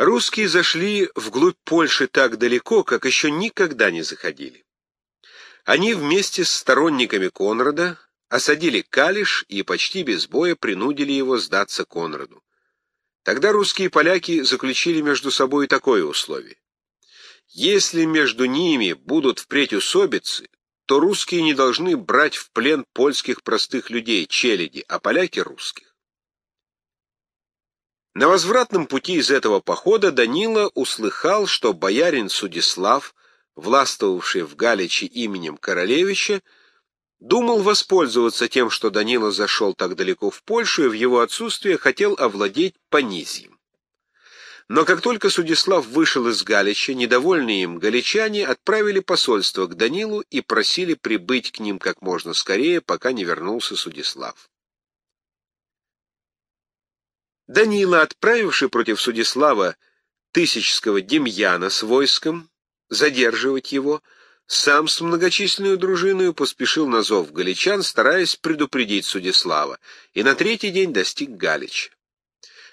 Русские зашли вглубь Польши так далеко, как еще никогда не заходили. Они вместе с сторонниками Конрада осадили Калиш и почти без боя принудили его сдаться Конраду. Тогда русские и поляки заключили между собой такое условие. Если между ними будут впредь усобицы, то русские не должны брать в плен польских простых людей, челяди, а поляки — русских. На возвратном пути из этого похода Данила услыхал, что боярин Судислав, властвовавший в Галиче именем королевича, думал воспользоваться тем, что Данила зашел так далеко в Польшу и в его отсутствие хотел овладеть Понизием. Но как только Судислав вышел из Галича, недовольные им галичане отправили посольство к Данилу и просили прибыть к ним как можно скорее, пока не вернулся Судислав. Данила, отправивший против Судислава Тысячского Демьяна с войском, задерживать его, сам с многочисленной дружиной поспешил на зов галичан, стараясь предупредить Судислава, и на третий день достиг Галича.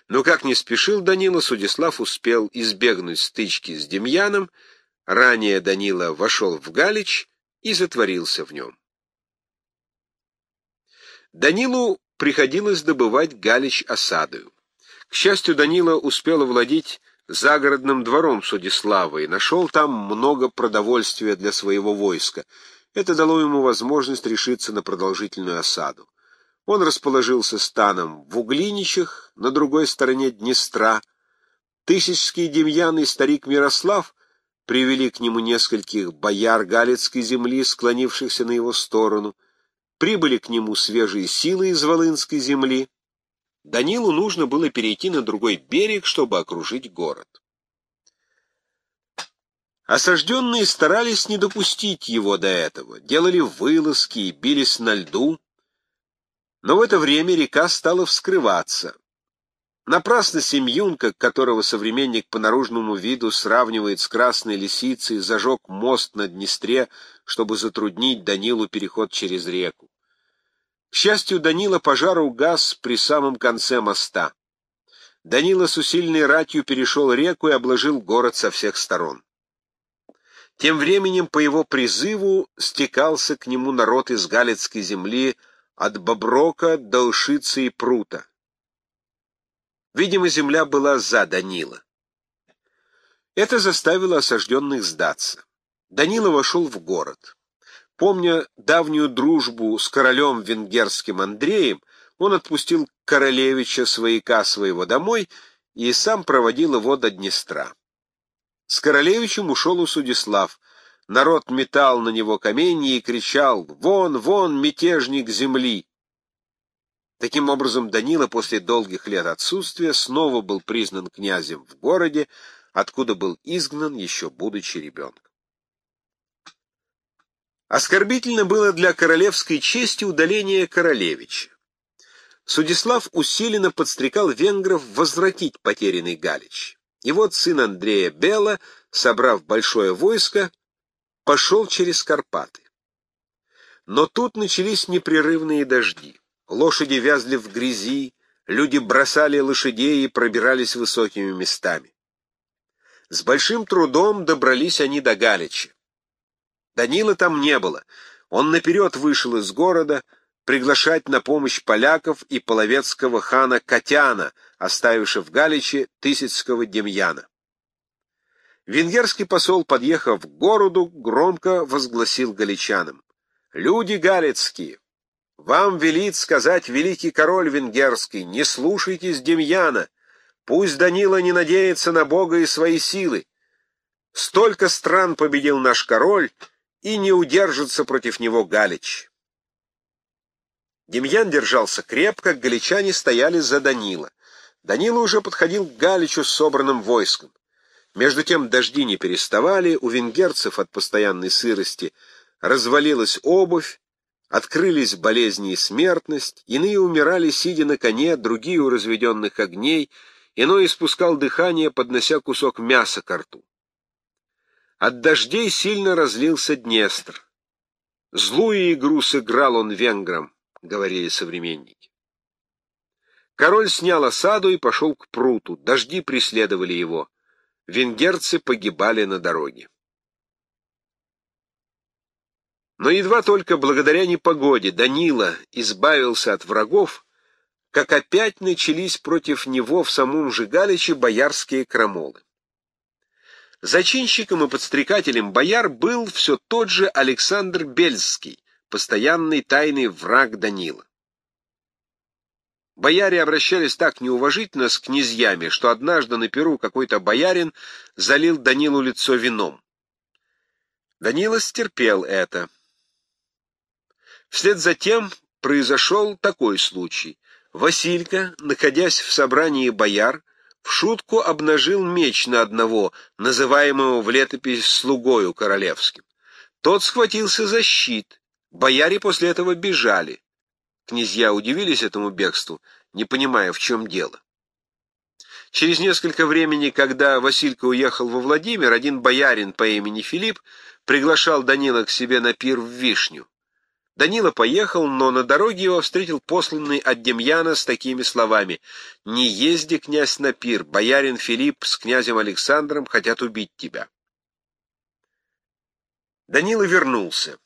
Но как не спешил Данила, Судислав успел избегнуть стычки с Демьяном, ранее Данила вошел в Галич и затворился в нем. Данилу приходилось добывать Галич осадою. К счастью, Данила успел овладеть загородным двором Судислава и нашел там много продовольствия для своего войска. Это дало ему возможность решиться на продолжительную осаду. Он расположился станом в Углиничах, на другой стороне Днестра. Тысячский Демьян и старик Мирослав привели к нему нескольких бояр Галицкой земли, склонившихся на его сторону. Прибыли к нему свежие силы из Волынской земли. Данилу нужно было перейти на другой берег, чтобы окружить город. Осажденные старались не допустить его до этого, делали вылазки и бились на льду, но в это время река стала вскрываться. Напрасно Семьюнка, которого современник по наружному виду сравнивает с красной лисицей, зажег мост на Днестре, чтобы затруднить Данилу переход через реку. К счастью, Данила пожар угас при самом конце моста. Данила с усиленной ратью перешел реку и обложил город со всех сторон. Тем временем по его призыву стекался к нему народ из Галицкой земли, от Боброка до Ушицы и Прута. Видимо, земля была за Данила. Это заставило осажденных сдаться. Данила вошел в город. Помня давнюю дружбу с королем венгерским Андреем, он отпустил королевича свояка своего домой и сам проводил его до Днестра. С королевичем ушел у Судислав, Народ метал на него каменья и кричал «Вон, вон, мятежник земли!». Таким образом, Данила после долгих лет отсутствия снова был признан князем в городе, откуда был изгнан, еще будучи ребенком. Оскорбительно было для королевской чести удаление королевича. Судислав усиленно подстрекал венгров возвратить потерянный Галич. И вот сын Андрея Бела, собрав большое войско, пошел через Карпаты. Но тут начались непрерывные дожди. Лошади вязли в грязи, люди бросали лошадей и пробирались высокими местами. С большим трудом добрались они до Галича. Данила там не было. Он наперед вышел из города приглашать на помощь поляков и половецкого хана Катяна, оставившего в Галиче Тысяцкого Демьяна. Венгерский посол, подъехав к городу, громко возгласил галичанам. «Люди галицкие, вам велит сказать великий король венгерский, не слушайтесь Демьяна, пусть Данила не надеется на Бога и свои силы. Столько стран победил наш король, и не удержится против него Галич». Демьян держался крепко, галичане стояли за Данила. Данила уже подходил к Галичу с собранным войском. Между тем дожди не переставали, у венгерцев от постоянной сырости развалилась обувь, открылись болезни и смертность, иные умирали, сидя на коне, другие у разведенных огней, иной испускал дыхание, поднося кусок мяса к рту. От дождей сильно разлился Днестр. «Злую игру сыграл он венграм», — говорили современники. Король снял осаду и пошел к пруту, дожди преследовали его — венгерцы погибали на дороге. Но едва только благодаря непогоде Данила избавился от врагов, как опять начались против него в самом же Галиче боярские крамолы. Зачинщиком и подстрекателем бояр был все тот же Александр Бельский, постоянный тайный враг Данила. Бояре обращались так неуважительно с князьями, что однажды на Перу какой-то боярин залил Данилу лицо вином. Данила стерпел это. Вслед за тем произошел такой случай. Василька, находясь в собрании бояр, в шутку обнажил меч на одного, называемого в летопись слугою королевским. Тот схватился за щит. Бояре после этого бежали. Князья удивились этому бегству, не понимая, в чем дело. Через несколько времени, когда Василька уехал во Владимир, один боярин по имени Филипп приглашал Данила к себе на пир в Вишню. Данила поехал, но на дороге его встретил посланный от Демьяна с такими словами «Не езди, князь, на пир, боярин Филипп с князем Александром хотят убить тебя». Данила вернулся.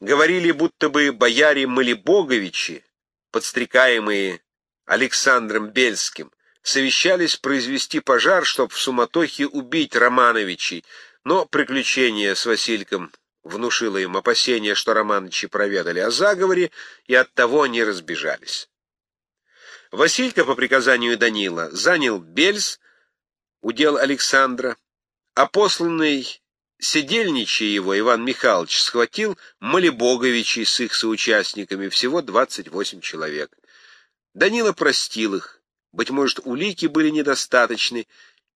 Говорили, будто бы бояре Малибоговичи, подстрекаемые Александром Бельским, совещались произвести пожар, чтобы в суматохе убить Романовичей, но приключения с Васильком внушило им опасение, что Романычи проведали о заговоре, и оттого они разбежались. Василька по приказанию Данила занял Бельс, удел Александра, а посланный сидельничий его Иван Михайлович схватил Малибоговичей с их соучастниками, всего 28 человек. Данила простил их, быть может, улики были недостаточны,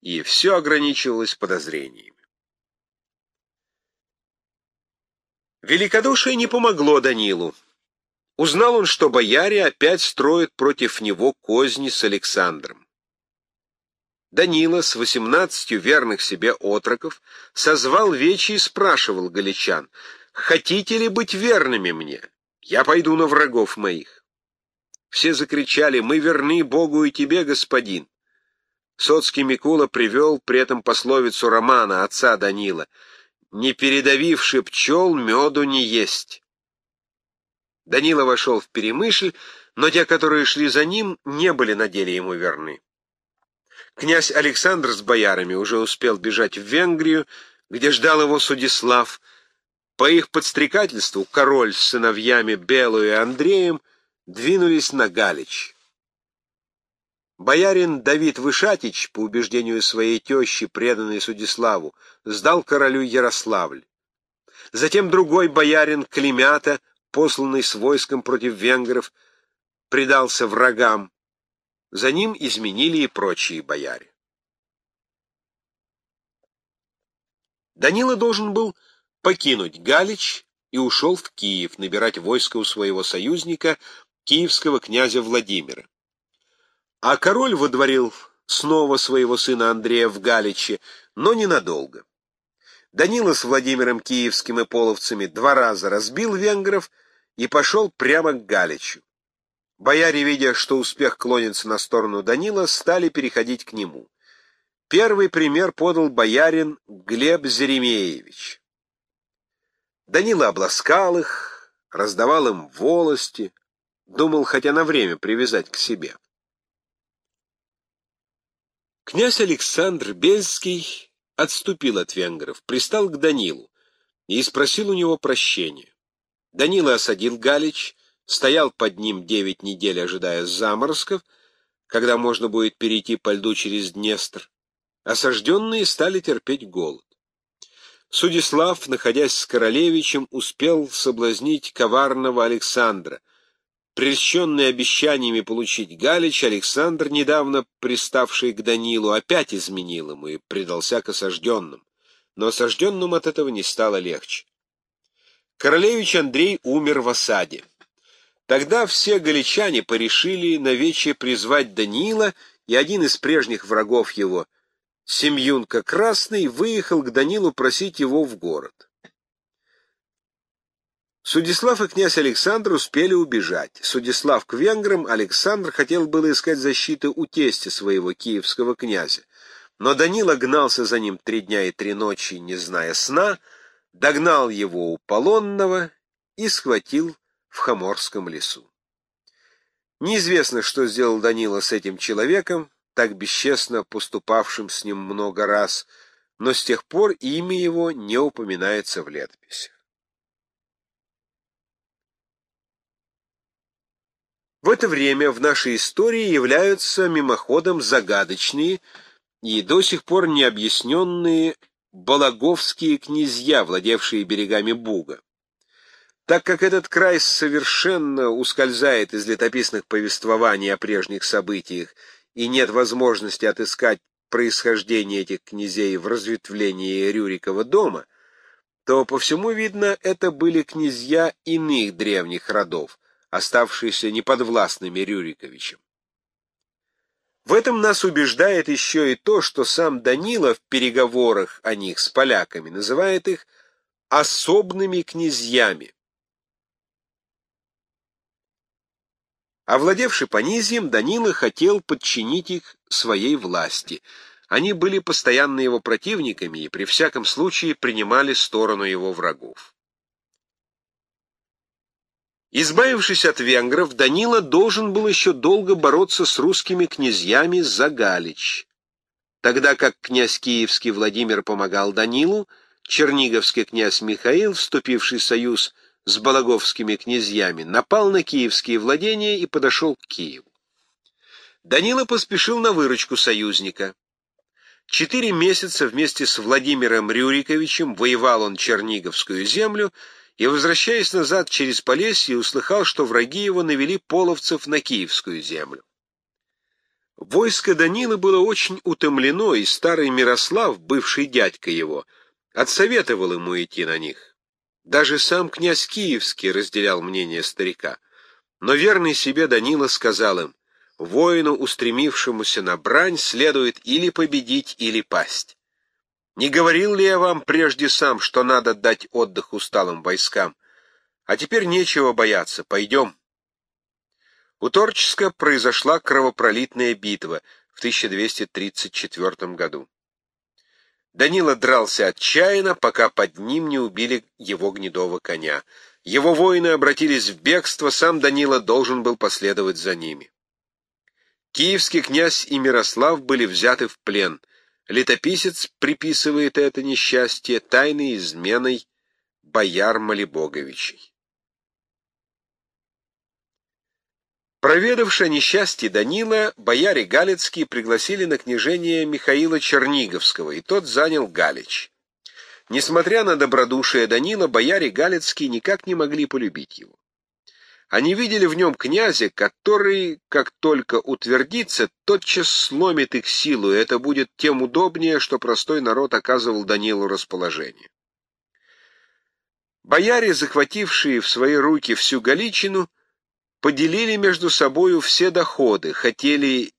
и все ограничивалось подозрениями. Великодушие не помогло Данилу. Узнал он, что бояре опять строят против него козни с Александром. Данила с восемнадцатью верных себе отроков созвал вечи и спрашивал галичан, «Хотите ли быть верными мне? Я пойду на врагов моих». Все закричали, «Мы верны Богу и тебе, господин». Соцкий Микула привел при этом пословицу Романа, отца Данила — не передавивши пчел, меду не есть. Данила вошел в Перемышль, но те, которые шли за ним, не были на деле ему верны. Князь Александр с боярами уже успел бежать в Венгрию, где ждал его Судислав. По их подстрекательству король с сыновьями Белую и Андреем двинулись на Галич. Боярин Давид Вышатич, по убеждению своей тещи, преданной Судиславу, сдал королю Ярославль. Затем другой боярин Климята, посланный с войском против венгров, предался врагам. За ним изменили и прочие бояре. Данила должен был покинуть Галич и ушел в Киев набирать войско у своего союзника, киевского князя Владимира. А король водворил снова своего сына Андрея в Галиче, но ненадолго. Данила с Владимиром Киевским и половцами два раза разбил венгров и пошел прямо к Галичу. Бояре, видя, что успех клонится на сторону Данила, стали переходить к нему. Первый пример подал боярин Глеб Зеремеевич. Данила обласкал их, раздавал им волости, думал хотя на время привязать к себе. Князь Александр Бельский отступил от венгров, пристал к Данилу и спросил у него прощения. Данила осадил Галич, стоял под ним девять недель, ожидая заморозков, когда можно будет перейти по льду через Днестр. Осажденные стали терпеть голод. Судислав, находясь с королевичем, успел соблазнить коварного Александра — Прельщенный обещаниями получить Галич, Александр, недавно приставший к Данилу, опять изменил ему и предался к осажденным. Но осажденным от этого не стало легче. Королевич Андрей умер в осаде. Тогда все галичане порешили навече призвать Данила, и один из прежних врагов его, Семьюнка Красный, выехал к Данилу просить его в город. Судислав и князь Александр успели убежать. Судислав к венграм, Александр хотел было искать защиты у тестя своего киевского князя. Но Данила гнался за ним три дня и три ночи, не зная сна, догнал его у Полонного и схватил в Хаморском лесу. Неизвестно, что сделал Данила с этим человеком, так бесчестно поступавшим с ним много раз, но с тех пор имя его не упоминается в летописях. В это время в нашей истории являются мимоходом загадочные и до сих пор необъясненные Балаговские князья, владевшие берегами Буга. Так как этот край совершенно ускользает из летописных повествований о прежних событиях и нет возможности отыскать происхождение этих князей в разветвлении Рюрикова дома, то по всему видно, это были князья иных древних родов, оставшиеся неподвластными Рюриковичем. В этом нас убеждает еще и то, что сам Данила в переговорах о них с поляками называет их особными князьями. Овладевший Понизием, Данила хотел подчинить их своей власти. Они были постоянно его противниками и при всяком случае принимали сторону его врагов. Избавившись от венгров, Данила должен был еще долго бороться с русскими князьями за Галич. Тогда как князь Киевский Владимир помогал Данилу, черниговский князь Михаил, вступивший в союз с балаговскими князьями, напал на киевские владения и подошел к Киеву. Данила поспешил на выручку союзника. Четыре месяца вместе с Владимиром Рюриковичем воевал он Черниговскую землю и, возвращаясь назад через Полесье, услыхал, что враги его навели половцев на Киевскую землю. Войско Данила было очень утомлено, и старый Мирослав, бывший дядька его, отсоветовал ему идти на них. Даже сам князь Киевский разделял мнение старика. Но верный себе Данила сказал им, воину, устремившемуся на брань, следует или победить, или пасть. Не говорил ли я вам прежде сам, что надо дать отдых усталым войскам? А теперь нечего бояться, пойдем. У Торческа произошла кровопролитная битва в 1234 году. Данила дрался отчаянно, пока под ним не убили его гнедого коня. Его воины обратились в бегство, сам Данила должен был последовать за ними. Киевский князь и Мирослав были взяты в плен — Летописец приписывает это несчастье тайной изменой бояр Малибоговичей. Проведавши несчастье Данила, бояре Галицкие пригласили на княжение Михаила Черниговского, и тот занял Галич. Несмотря на добродушие Данила, бояре Галицкие никак не могли полюбить его. Они видели в нем князя, который, как только утвердится, тотчас сломит их силу, и это будет тем удобнее, что простой народ оказывал Данилу расположение. Бояре, захватившие в свои руки всю Галичину, поделили между собою все доходы, хотели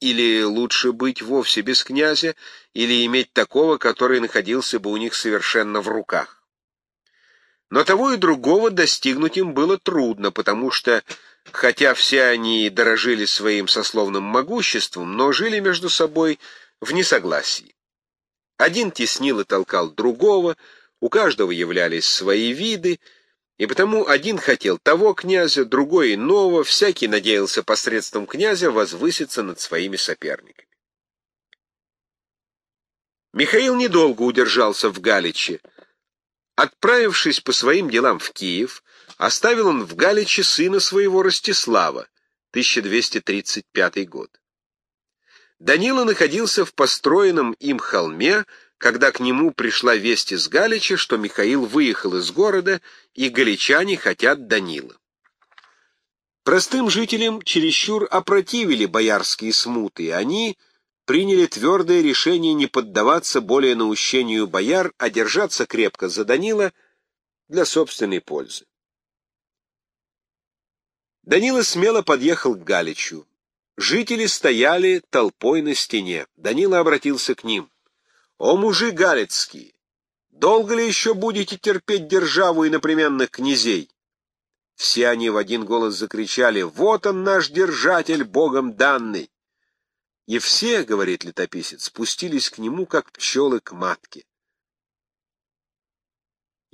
или лучше быть вовсе без князя, или иметь такого, который находился бы у них совершенно в руках. Но того и другого достигнуть им было трудно, потому что, хотя все они дорожили своим сословным могуществом, но жили между собой в несогласии. Один теснил и толкал другого, у каждого являлись свои виды, и потому один хотел того князя, другой иного, всякий надеялся посредством князя возвыситься над своими соперниками. Михаил недолго удержался в Галиче, Отправившись по своим делам в Киев, оставил он в Галиче сына своего Ростислава, 1235 год. Данила находился в построенном им холме, когда к нему пришла весть из Галича, что Михаил выехал из города, и галичане хотят Данила. Простым жителям чересчур опротивили боярские смуты, они приняли твердое решение не поддаваться более наущению бояр, а держаться крепко за Данила для собственной пользы. Данила смело подъехал к Галичу. Жители стояли толпой на стене. Данила обратился к ним. «О, мужи галицкие! Долго ли еще будете терпеть державу иноплеменных князей?» Все они в один голос закричали «Вот он, наш держатель, богом данный!» И все, говорит летописец, спустились к нему, как пчелы к матке.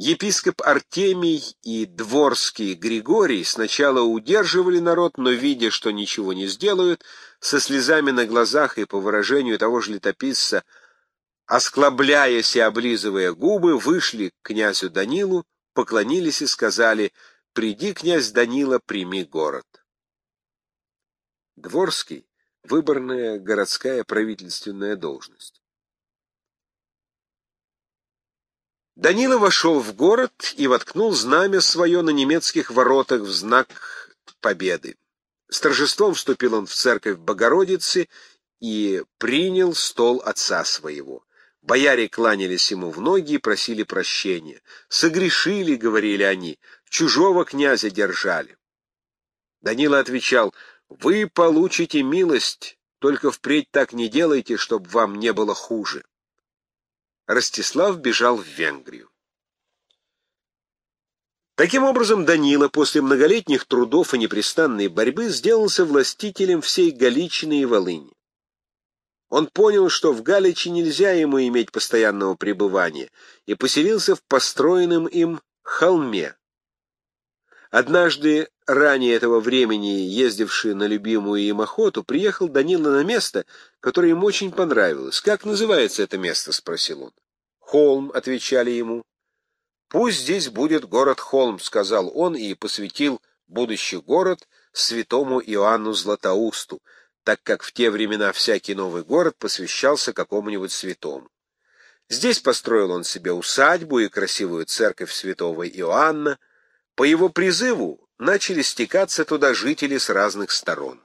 Епископ Артемий и дворский Григорий сначала удерживали народ, но, видя, что ничего не сделают, со слезами на глазах и по выражению того же летописца, осклабляясь и облизывая губы, вышли к князю Данилу, поклонились и сказали «Приди, князь Данила, прими город». Дворский — выборная городская правительственная должность. Данила вошел в город и воткнул знамя свое на немецких воротах в знак победы. С торжеством вступил он в церковь Богородицы и принял стол отца своего. Бояре кланялись ему в ноги и просили прощения. «Согрешили», — говорили они, — «чужого князя держали». Данила отвечал, «Вы получите милость, только впредь так не делайте, чтобы вам не было хуже». Ростислав бежал в Венгрию. Таким образом, Данила после многолетних трудов и непрестанной борьбы сделался властителем всей Галичины и Волыни. Он понял, что в Галичи нельзя ему иметь постоянного пребывания, и поселился в построенном им холме. Однажды, ранее этого времени, ездивший на любимую им охоту, приехал Данила на место, которое ему очень понравилось. «Как называется это место?» — спросил он. «Холм», — отвечали ему. «Пусть здесь будет город Холм», — сказал он и посвятил будущий город святому Иоанну Златоусту, так как в те времена всякий новый город посвящался какому-нибудь святому. Здесь построил он себе усадьбу и красивую церковь святого Иоанна. По его призыву начали стекаться туда жители с разных сторон.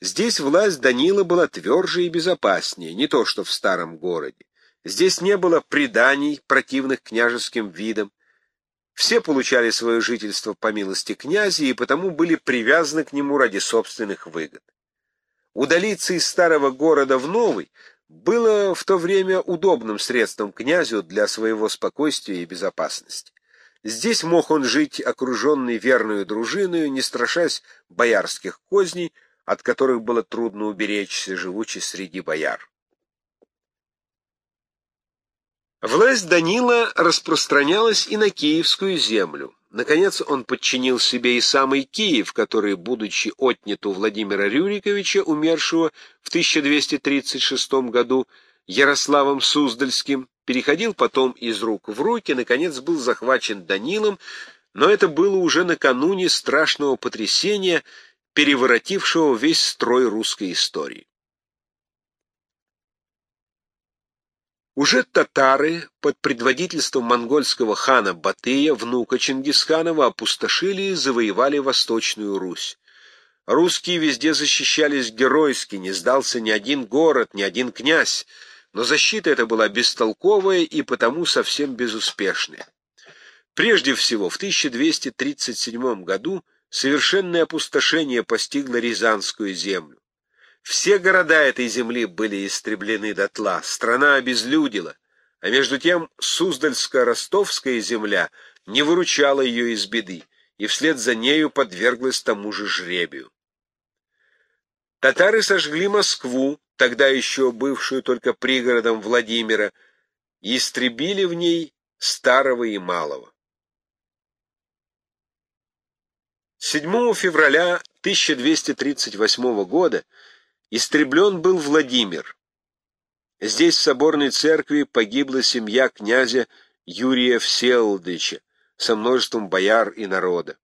Здесь власть Данила была тверже и безопаснее, не то что в старом городе. Здесь не было преданий, противных княжеским видам. Все получали свое жительство по милости князя и потому были привязаны к нему ради собственных выгод. Удалиться из старого города в новый было в то время удобным средством князю для своего спокойствия и безопасности. Здесь мог он жить окруженный верную дружиною, не страшась боярских козней, от которых было трудно уберечься, живучи среди бояр. Власть Данила распространялась и на киевскую землю. Наконец он подчинил себе и самый Киев, который, будучи отнят у Владимира Рюриковича, умершего в 1236 году Ярославом Суздальским, переходил потом из рук в руки, наконец был захвачен Данилом, но это было уже накануне страшного потрясения, переворотившего весь строй русской истории. Уже татары под предводительством монгольского хана Батыя, внука Чингисханова, опустошили и завоевали Восточную Русь. Русские везде защищались геройски, не сдался ни один город, ни один князь, но защита эта была бестолковая и потому совсем безуспешная. Прежде всего, в 1237 году совершенное опустошение постигло Рязанскую землю. Все города этой земли были истреблены дотла, страна обезлюдила, а между тем Суздальско-Ростовская земля не выручала ее из беды, и вслед за нею подверглась тому же жребию. Татары сожгли Москву, тогда еще бывшую только пригородом Владимира, и истребили в ней старого и малого. 7 февраля 1238 года Истреблен был Владимир. Здесь в соборной церкви погибла семья князя Юрия Всеволодовича со множеством бояр и народа.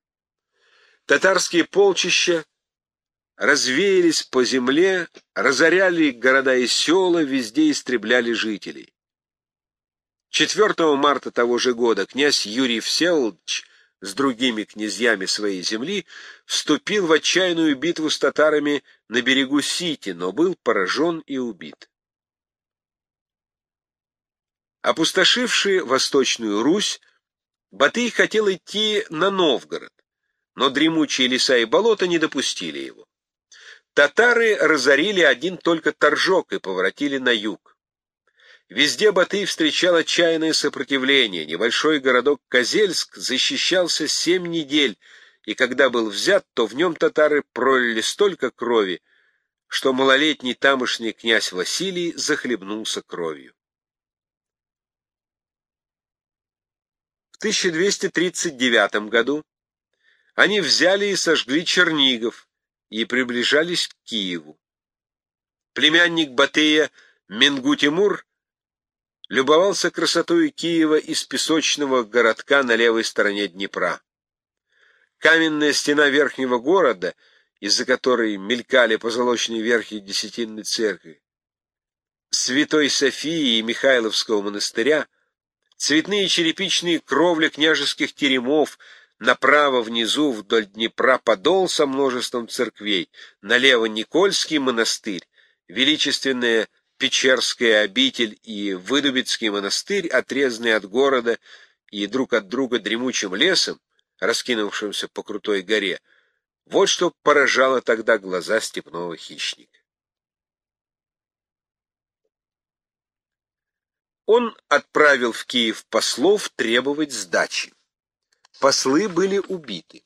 Татарские полчища развеялись по земле, разоряли города и села, везде истребляли жителей. 4 марта того же года князь Юрий Всеволодович с другими князьями своей земли, вступил в отчаянную битву с татарами на берегу Сити, но был поражен и убит. Опустошивший Восточную Русь, Батый хотел идти на Новгород, но дремучие леса и болота не допустили его. Татары разорили один только Торжок и поворотили на юг. Везде Батый встречал отчаянное сопротивление. Небольшой городок Козельск защищался семь недель, и когда был взят, то в нем татары пролили столько крови, что малолетний тамошний князь Василий захлебнулся кровью. В 1239 году они взяли и сожгли Чернигов и приближались к Киеву. Племянник Батыя Менгу Тимур любовался красотой Киева из песочного городка на левой стороне Днепра. Каменная стена верхнего города, из-за которой мелькали позолоченные верхи Десятинной церкви, Святой Софии и Михайловского монастыря, цветные черепичные кровли княжеских теремов, направо внизу вдоль Днепра подол со множеством церквей, налево Никольский монастырь, величественная Печерская обитель и Выдубицкий монастырь, отрезанные от города и друг от друга дремучим лесом, раскинувшимся по крутой горе, вот что поражало тогда глаза степного хищника. Он отправил в Киев послов требовать сдачи. Послы были убиты.